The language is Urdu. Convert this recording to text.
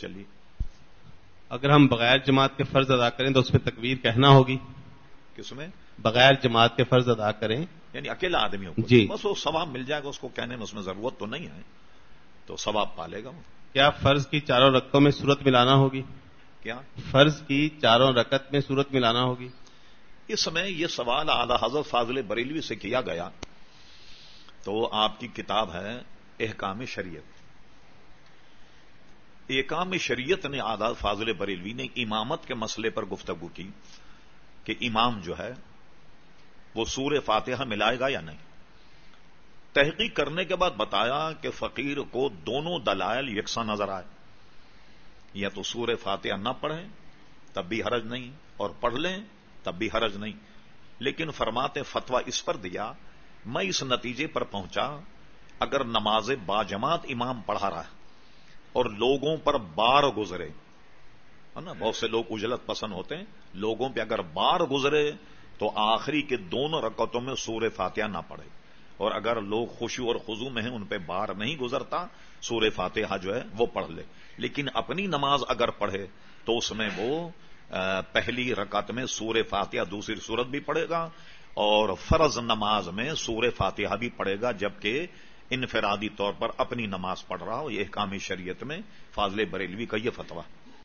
چلیے۔ اگر ہم بغیر جماعت کے فرض ادا کریں تو اس پہ تکبیر کہنا ہوگی۔ کس میں؟ بغیر جماعت کے فرض ادا کریں۔ یعنی اکیلا آدمی ہو جی۔ بس وہ ثواب مل جائے گا اس کو کہنے میں اس میں ضرورت تو نہیں ہے۔ تو ثواب پالے گا وہ۔ کیا فرض کی چاروں رقطوں میں صورت ملانا ہوگی؟ کیا؟ فرض کی چاروں رکت میں صورت ملانا ہوگی۔ اس سمے یہ سوال اعلی حضرت فاضل بریلوی سے کیا گیا؟ تو آپ کی کتاب ہے احکام شریعت۔ احکام شریعت نے اعلی فاضل بریلوی نے امامت کے مسئلے پر گفتگو کی کہ امام جو ہے وہ سور فاتحہ ملائے گا یا نہیں۔ تحقیق کرنے کے بعد بتایا کہ فقیر کو دونوں دلائل یکساں نظر آئے۔ یا تو سور فاتحہ نہ پڑھیں، تب بھی حرج نہیں، اور پڑھ لیں، تب بھی حرج نہیں۔ لیکن فرماتے فتوا اس پر دیا، میں اس نتیجے پر پہنچا، اگر نماز باجماعت امام پڑھا رہا ہے۔ اور لوگوں پر بار گزرے۔ ہے نا؟ بہت سے لوگ اجلت پسند ہوتے ہیں۔ لوگوں پہ اگر بار گزرے تو آخری کے دونوں رکعتوں میں سور فاتحہ نہ پڑے اور اگر لوگ خوشی اور خزو میں ہیں، ان پہ بار نہیں گزرتا سور فاتحہ جو ہے وہ پڑھ لے۔ لیکن اپنی نماز اگر پڑھے تو اس میں وہ پہلی رکعت میں سور فاتحہ دوسری صورت بھی پڑھے گا اور فرض نماز میں سور فاتحہ بھی پڑھے گا، جبکہ انفرادی طور پر اپنی نماز پڑھ رہا ہو یہ احکام شریعت میں فاضل بریلوی کا یہ فتویٰ۔